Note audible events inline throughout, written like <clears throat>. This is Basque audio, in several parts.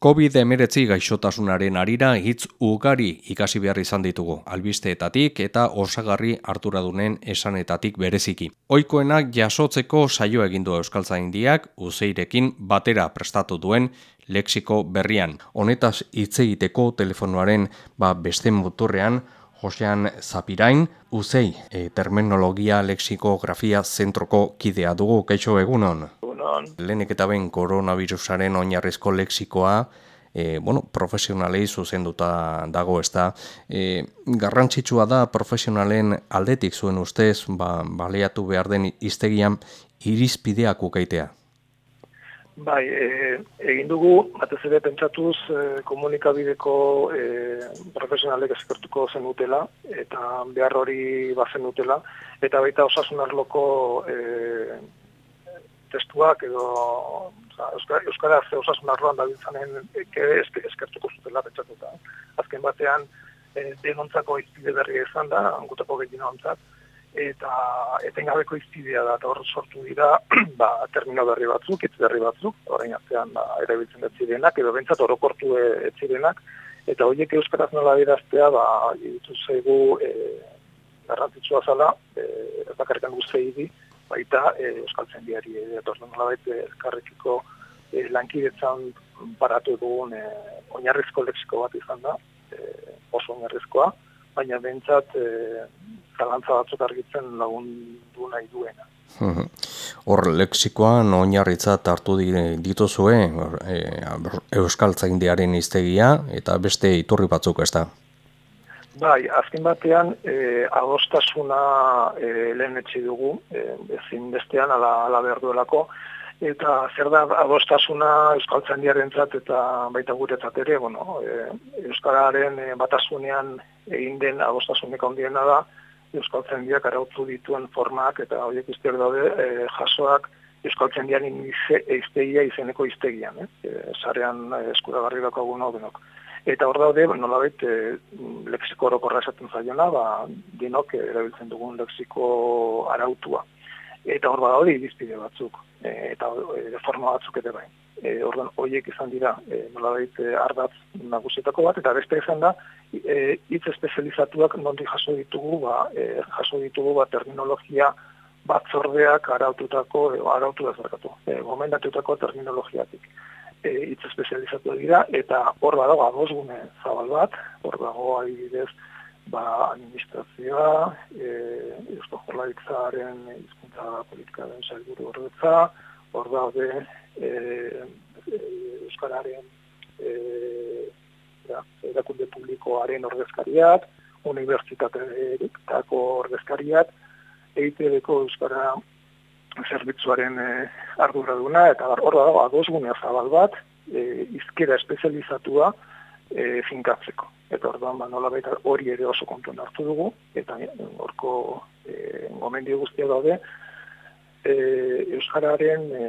COVID-19 gaixotasunaren arira hitz ugari ikasi behar izan ditugu, albisteetatik eta osagarri harturadunen esanetatik bereziki. Oikoenak jasotzeko saio egindu Euskaltzaindiak uzeirekin batera prestatu duen lexiko berrian. Honetaz hitz egiteko telefonoaren ba, beste motorrean Josean Zapirain, uzei, e, terminologia lexikografia zentroko kidea dugu, kaixo egunon? Egunon. Lehenik eta ben koronavirusaren oinarrizko lexikoa, e, bueno, profesionalei zuzenduta dago ez da. E, garrantzitsua da profesionalen aldetik zuen ustez, ba, baleatu behar den iztegian irizpideak ukaitea. Bai, e, egin dugu, batez ere pentsatuz e, komunikabideko e, profesionalek eskertuko zen utela, eta behar hori bazen utela, eta baita osasun arloko e, testuak edo Euskara, Euskara ze osasun arloan da biltzanen eskertuko zutela pentsatuta. Azken batean, e, denontzako izpide berri izan da, angutako gehiena ontzat, eta etengabeko izpidea da, eta hor sortu dira, <clears throat> ba, termino berri batzuk, etz berri batzuk, orain atzean ba, erabiltzen dut zirenak, edo bentsat orokortu etzirenak, eta horiek euskaraz nola diraztea, ba, ditu zeigu, e, garrantzitsua zala, e, ez bakarrikan guzti baita e, Euskal Zendiari etorren nola baita elkarrekiko e, lankidetzan paratu dugun e, oinarrizko leksiko bat izan da, e, oso oinarrizkoa, baina bentsat e, zalantza batzuk argitzen lagun du nahi duena. Hor, leksikoan oinarritzat hartu dituzue e, Euskal Zaindiaren iztegia eta beste iturri batzuk ez da? Bai, azken batean, e, adostasuna e, lehen etxi dugu, e, ezin bestean, ala, ala behar duelako, eta zer da adostasuna Euskaltzen diarentzat eta baita guretzat ere, bueno, e, Euskararen e, batasunean egin den adostasunek ondiena da, Euskaltzen diak arautu dituen formak eta horiek izter daude e, jasoak Euskaltzen diaren iztegia izeneko iztegian, eh? e, zarean eskuragarri dako denok. Eta hor daude, nolabait, e, leksiko orokorra esaten zaiona, ba, dinok erabiltzen dugun leksiko arautua. Eta hor daude, irizpide batzuk, e, eta e, forma batzuk ere bai. E, ordan horiek izan dira, e, nolabait, e, ardatz nagusietako bat, eta beste izan da, e, hitz espezializatuak nondi jaso ditugu, ba, e, jaso ditugu, ba, terminologia batzordeak araututako, e, arautu dezarkatu, e, gomendatutako terminologiatik e, itz espezializatu dira, eta hor badago agosgune zabal bat, hor dago adibidez, ba, administrazioa, e, Eusko Jorlaritzaren izkuntza politika den sailburu horretza, hor daude e, e, Euskararen e, erakunde publikoaren ordezkariak, unibertsitateetako ordezkariak, EITB-ko Euskara zerbitzuaren e, arduraduna, eta hor dago adosgunea zabal bat, e, izkera espezializatua e, finkatzeko. Eta hor ba, nola baita hori ere oso kontuen hartu dugu, eta horko e, gomendio guztia daude, e, Euskararen e,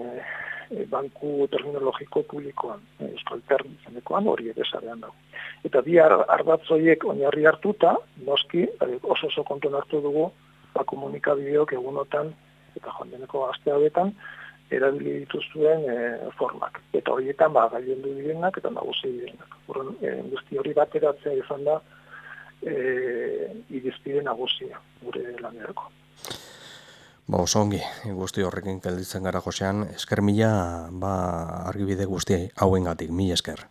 banku terminologiko publikoan, Euskal Term zenekoan, hori ere zarean dago. Eta bi ardatzoiek oinarri hartuta, noski, oso oso kontuen hartu dugu, ba, komunikabideok egunotan eta joan deneko aste hauetan erabili dituzuen e, formak. Eta horietan ba gaien du direnak eta nagusi direnak. Horren e, guzti hori bateratzea izan da e, irizpide nagusia gure lanerako. Ba, oso ongi, guzti horrekin gelditzen gara josean, esker mila, ba, argibide guzti hauen gatik, mila esker.